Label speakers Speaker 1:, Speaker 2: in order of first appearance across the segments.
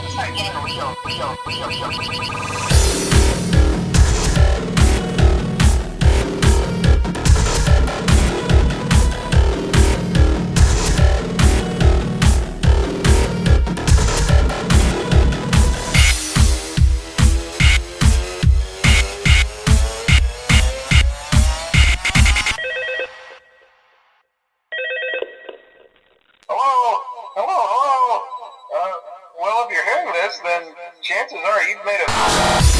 Speaker 1: to start getting real, real, real, real, real, real.
Speaker 2: If you're hearing this, then chances are you've made a...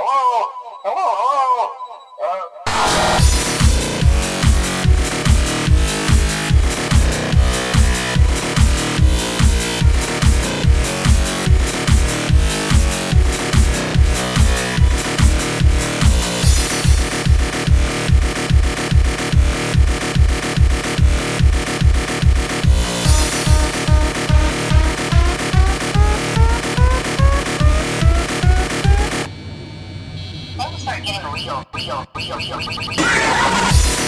Speaker 2: Hello? Hello? Hello? Uh,
Speaker 1: getting real, real, real, real, real. real.